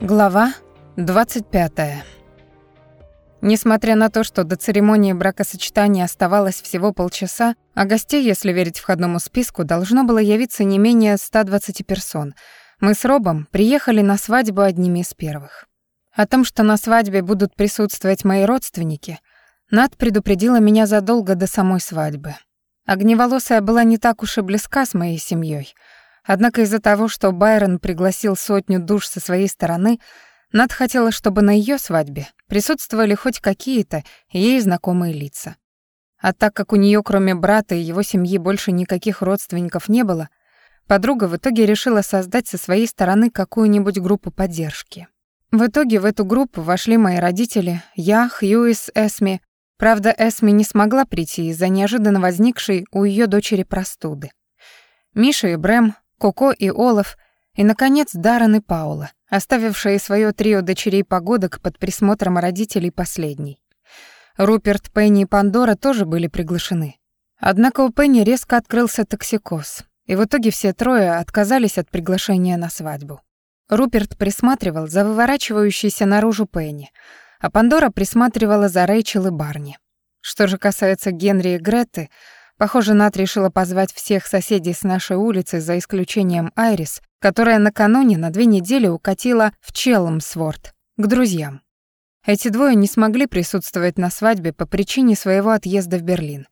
Глава 25. Несмотря на то, что до церемонии бракосочетания оставалось всего полчаса, а гостей, если верить входному списку, должно было явиться не менее 120 персон, мы с Робом приехали на свадьбу одними из первых. О том, что на свадьбе будут присутствовать мои родственники, Над предупредила меня задолго до самой свадьбы. Огневолосая была не так уж и близка с моей семьей — Однако из-за того, что Байрон пригласил сотню душ со своей стороны, Над хотела, чтобы на ее свадьбе присутствовали хоть какие-то ей знакомые лица. А так как у нее, кроме брата и его семьи, больше никаких родственников не было, подруга в итоге решила создать со своей стороны какую-нибудь группу поддержки. В итоге в эту группу вошли мои родители, я, Хьюис, Эсми. Правда, Эсми не смогла прийти из-за неожиданно возникшей у ее дочери простуды. Миша и Брэм, Коко и Олаф, и, наконец, Даррен и Паула, оставившие свое трио дочерей-погодок под присмотром родителей последней. Руперт, Пенни и Пандора тоже были приглашены. Однако у Пенни резко открылся токсикоз, и в итоге все трое отказались от приглашения на свадьбу. Руперт присматривал за выворачивающейся наружу Пенни, а Пандора присматривала за Рэйчел и Барни. Что же касается Генри и Греты, Похоже, Нат решила позвать всех соседей с нашей улицы, за исключением Айрис, которая накануне на две недели укатила в Челмсворт к друзьям. Эти двое не смогли присутствовать на свадьбе по причине своего отъезда в Берлин.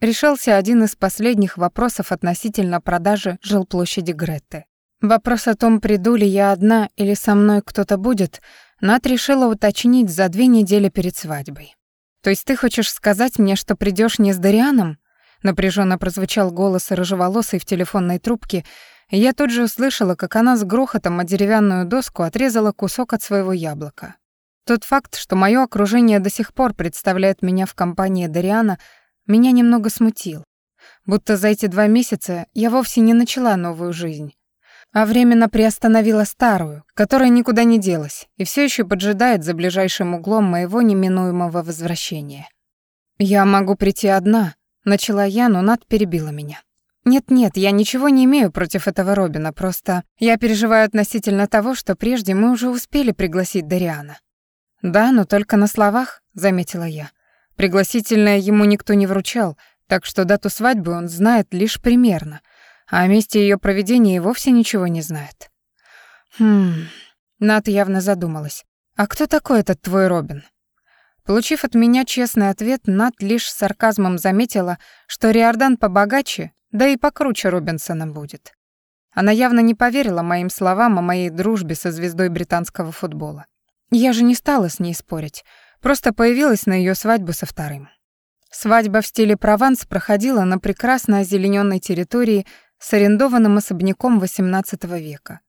Решался один из последних вопросов относительно продажи жилплощади Гретты. Вопрос о том, приду ли я одна или со мной кто-то будет, Нат решила уточнить за две недели перед свадьбой. «То есть ты хочешь сказать мне, что придешь не с Дарианом?» Напряженно прозвучал голос рыжеволосой в телефонной трубке, и я тут же услышала, как она с грохотом о деревянную доску отрезала кусок от своего яблока. Тот факт, что мое окружение до сих пор представляет меня в компании Дариана, меня немного смутил. Будто за эти два месяца я вовсе не начала новую жизнь, а временно приостановила старую, которая никуда не делась и все еще поджидает за ближайшим углом моего неминуемого возвращения. Я могу прийти одна, Начала я, но Над перебила меня. «Нет-нет, я ничего не имею против этого Робина, просто я переживаю относительно того, что прежде мы уже успели пригласить Дариана». «Да, но только на словах», — заметила я. Пригласительное ему никто не вручал, так что дату свадьбы он знает лишь примерно, а о месте ее проведения и вовсе ничего не знает. «Хм...» Над явно задумалась. «А кто такой этот твой Робин?» Получив от меня честный ответ, Нат лишь с сарказмом заметила, что Риордан побогаче, да и покруче Робинсона будет. Она явно не поверила моим словам о моей дружбе со звездой британского футбола. Я же не стала с ней спорить, просто появилась на ее свадьбу со вторым. Свадьба в стиле Прованс проходила на прекрасно озелененной территории с арендованным особняком XVIII века.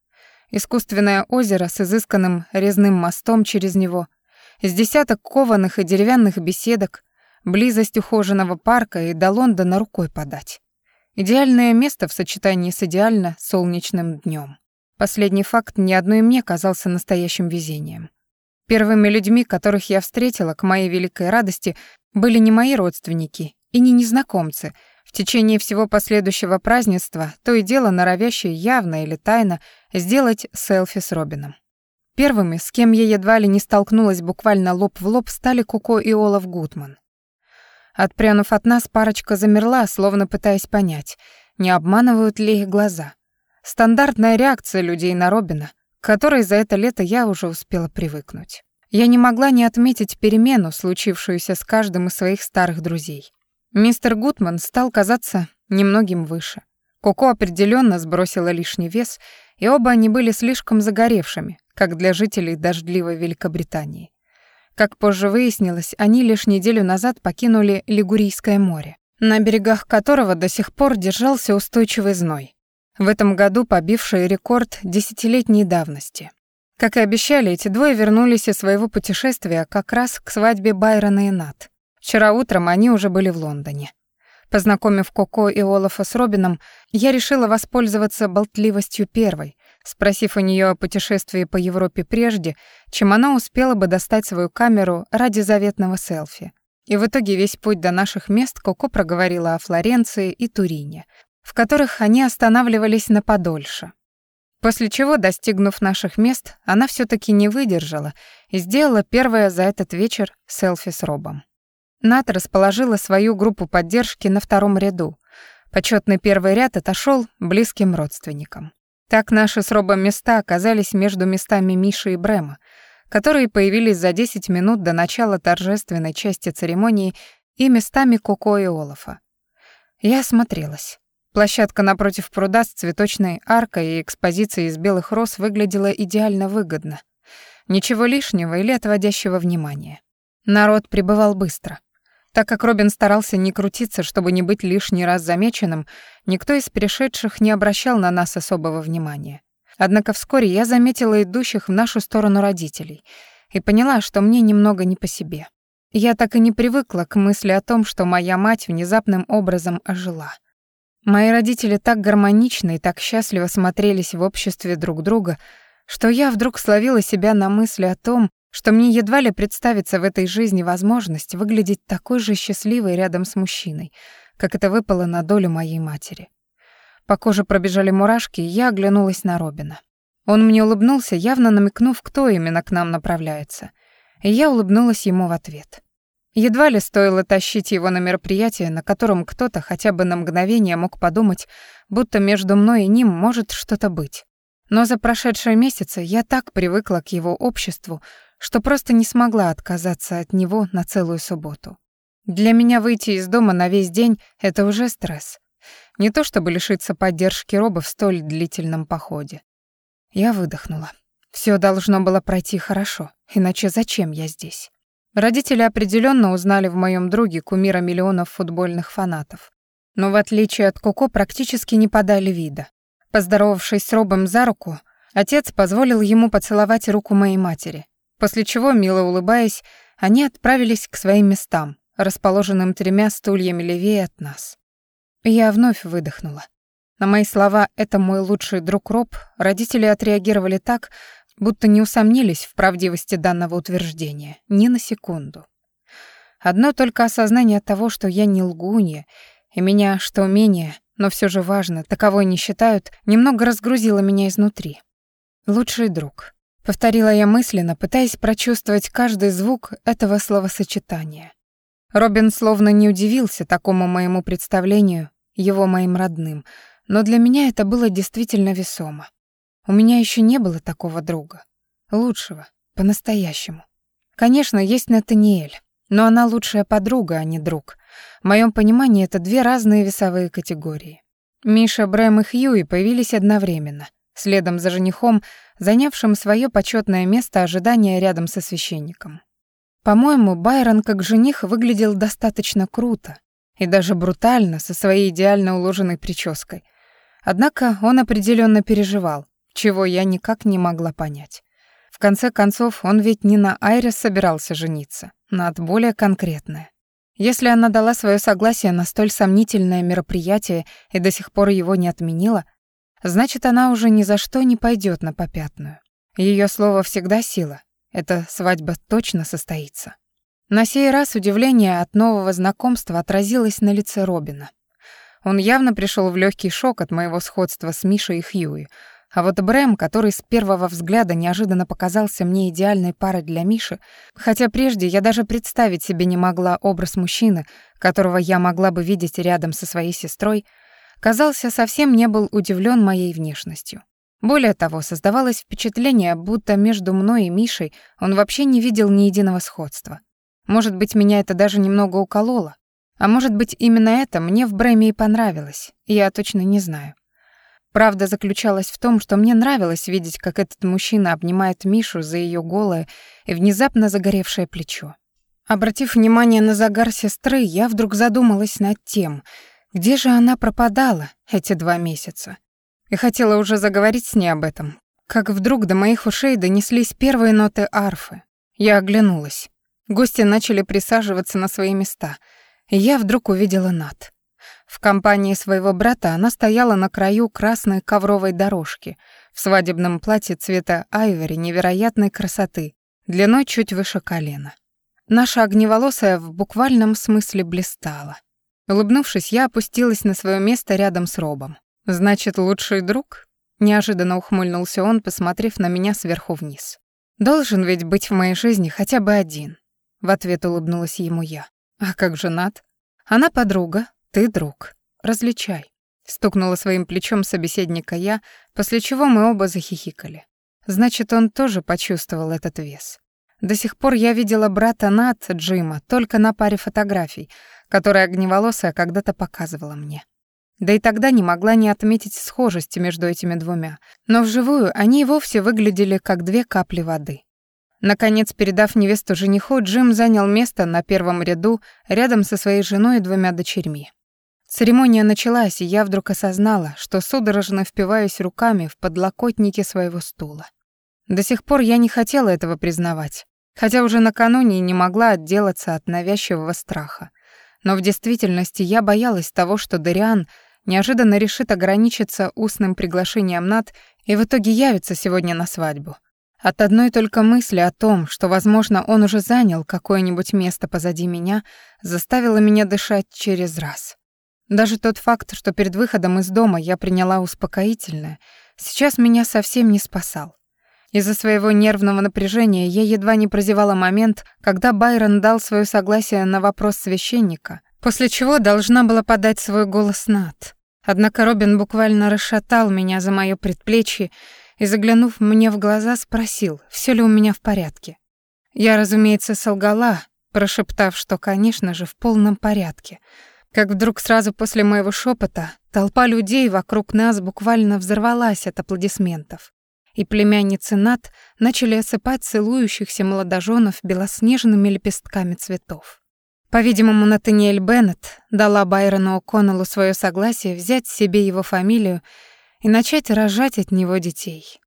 Искусственное озеро с изысканным резным мостом через него — с десяток кованых и деревянных беседок, близость ухоженного парка и до Лондона рукой подать. Идеальное место в сочетании с идеально солнечным днем. Последний факт ни одной мне казался настоящим везением. Первыми людьми, которых я встретила, к моей великой радости, были не мои родственники и не незнакомцы, в течение всего последующего празднества, то и дело норовящие явно или тайно сделать селфи с Робином. Первыми, с кем я едва ли не столкнулась буквально лоб в лоб, стали Куко и Олаф Гутман. Отпрянув от нас, парочка замерла, словно пытаясь понять, не обманывают ли их глаза. Стандартная реакция людей на Робина, к которой за это лето я уже успела привыкнуть. Я не могла не отметить перемену, случившуюся с каждым из своих старых друзей. Мистер Гутман стал казаться немногим выше. Коко определенно сбросила лишний вес, и оба они были слишком загоревшими, как для жителей дождливой Великобритании. Как позже выяснилось, они лишь неделю назад покинули Лигурийское море, на берегах которого до сих пор держался устойчивый зной, в этом году побивший рекорд десятилетней давности. Как и обещали, эти двое вернулись из своего путешествия как раз к свадьбе Байрона и Нат. Вчера утром они уже были в Лондоне. Познакомив Коко и Олафа с Робином, я решила воспользоваться болтливостью первой, спросив у нее о путешествии по Европе прежде, чем она успела бы достать свою камеру ради заветного селфи. И в итоге весь путь до наших мест Коко проговорила о Флоренции и Турине, в которых они останавливались на подольше. После чего, достигнув наших мест, она все таки не выдержала и сделала первое за этот вечер селфи с Робом. Нат расположила свою группу поддержки на втором ряду. Почетный первый ряд отошел близким родственникам. Так наши с Робом места оказались между местами Миши и Брема, которые появились за 10 минут до начала торжественной части церемонии и местами Коко и Олафа. Я осмотрелась. Площадка напротив пруда с цветочной аркой и экспозицией из белых роз выглядела идеально выгодно. Ничего лишнего или отводящего внимания. Народ прибывал быстро. Так как Робин старался не крутиться, чтобы не быть лишний раз замеченным, никто из пришедших не обращал на нас особого внимания. Однако вскоре я заметила идущих в нашу сторону родителей и поняла, что мне немного не по себе. Я так и не привыкла к мысли о том, что моя мать внезапным образом ожила. Мои родители так гармонично и так счастливо смотрелись в обществе друг друга, что я вдруг словила себя на мысли о том, что мне едва ли представится в этой жизни возможность выглядеть такой же счастливой рядом с мужчиной, как это выпало на долю моей матери. По коже пробежали мурашки, и я оглянулась на Робина. Он мне улыбнулся, явно намекнув, кто именно к нам направляется. И я улыбнулась ему в ответ. Едва ли стоило тащить его на мероприятие, на котором кто-то хотя бы на мгновение мог подумать, будто между мной и ним может что-то быть. Но за прошедшие месяцы я так привыкла к его обществу, что просто не смогла отказаться от него на целую субботу. Для меня выйти из дома на весь день — это уже стресс. Не то чтобы лишиться поддержки Роба в столь длительном походе. Я выдохнула. Все должно было пройти хорошо, иначе зачем я здесь? Родители определенно узнали в моем друге кумира миллионов футбольных фанатов. Но в отличие от Коко практически не подали вида. Поздоровавшись с Робом за руку, отец позволил ему поцеловать руку моей матери, После чего, мило улыбаясь, они отправились к своим местам, расположенным тремя стульями левее от нас. Я вновь выдохнула. На мои слова «это мой лучший друг Роб» родители отреагировали так, будто не усомнились в правдивости данного утверждения, ни на секунду. Одно только осознание того, что я не лгунья, и меня, что менее, но все же важно, таковой не считают, немного разгрузило меня изнутри. Лучший друг. Повторила я мысленно, пытаясь прочувствовать каждый звук этого словосочетания. Робин словно не удивился такому моему представлению, его моим родным, но для меня это было действительно весомо. У меня еще не было такого друга. Лучшего, по-настоящему. Конечно, есть Натаниэль, но она лучшая подруга, а не друг. В моем понимании это две разные весовые категории. Миша, Брэм и Хьюи появились одновременно, следом за женихом, занявшим свое почетное место ожидания рядом со священником. По-моему, Байрон как жених выглядел достаточно круто и даже брутально со своей идеально уложенной прической. Однако он определенно переживал, чего я никак не могла понять. В конце концов, он ведь не на Айре собирался жениться, на более конкретное. Если она дала свое согласие на столь сомнительное мероприятие и до сих пор его не отменила, Значит, она уже ни за что не пойдет на попятную. Ее слово всегда сила. Эта свадьба точно состоится. На сей раз удивление от нового знакомства отразилось на лице Робина. Он явно пришел в легкий шок от моего сходства с Мишей и Хьюи, а вот Брэм, который с первого взгляда неожиданно показался мне идеальной парой для Миши, хотя прежде я даже представить себе не могла образ мужчины, которого я могла бы видеть рядом со своей сестрой, казался, совсем не был удивлен моей внешностью. Более того, создавалось впечатление, будто между мной и Мишей он вообще не видел ни единого сходства. Может быть, меня это даже немного укололо. А может быть, именно это мне в Брэме и понравилось, я точно не знаю. Правда заключалась в том, что мне нравилось видеть, как этот мужчина обнимает Мишу за ее голое и внезапно загоревшее плечо. Обратив внимание на загар сестры, я вдруг задумалась над тем, где же она пропадала эти два месяца? И хотела уже заговорить с ней об этом, как вдруг до моих ушей донеслись первые ноты арфы. Я оглянулась. Гости начали присаживаться на свои места, и я вдруг увидела Нат. В компании своего брата она стояла на краю красной ковровой дорожки в свадебном платье цвета айвори невероятной красоты, длиной чуть выше колена. Наша огневолосая в буквальном смысле блистала. Улыбнувшись, я опустилась на свое место рядом с Робом. «Значит, лучший друг?» Неожиданно ухмыльнулся он, посмотрев на меня сверху вниз. «Должен ведь быть в моей жизни хотя бы один», — в ответ улыбнулась ему я. «А как женат?» «Она подруга, ты друг. Различай», — стукнула своим плечом собеседника я, после чего мы оба захихикали. Значит, он тоже почувствовал этот вес. До сих пор я видела брата Нат Джима только на паре фотографий, которые огневолосая когда-то показывала мне. Да и тогда не могла не отметить схожести между этими двумя, но вживую они и вовсе выглядели как две капли воды. Наконец, передав невесту жениху, Джим занял место на первом ряду рядом со своей женой и двумя дочерьми. Церемония началась, и я вдруг осознала, что судорожно впиваюсь руками в подлокотники своего стула. До сих пор я не хотела этого признавать, хотя уже накануне не могла отделаться от навязчивого страха. Но в действительности я боялась того, что Дариан неожиданно решит ограничиться устным приглашением Над и в итоге явится сегодня на свадьбу. От одной только мысли о том, что, возможно, он уже занял какое-нибудь место позади меня, заставило меня дышать через раз. Даже тот факт, что перед выходом из дома я приняла успокоительное, сейчас меня совсем не спасал. Из-за своего нервного напряжения я едва не прозевала момент, когда Байрон дал свое согласие на вопрос священника, после чего должна была подать свой голос Над. Однако Робин буквально расшатал меня за моё предплечье и, заглянув мне в глаза, спросил, все ли у меня в порядке. Я, разумеется, солгала, прошептав, что, конечно же, в полном порядке. Как вдруг сразу после моего шепота толпа людей вокруг нас буквально взорвалась от аплодисментов и племянницы Нат начали осыпать целующихся молодоженов белоснежными лепестками цветов. По-видимому, Натаниэль Беннет дала Байрону О'Коннеллу свое согласие взять себе его фамилию и начать рожать от него детей.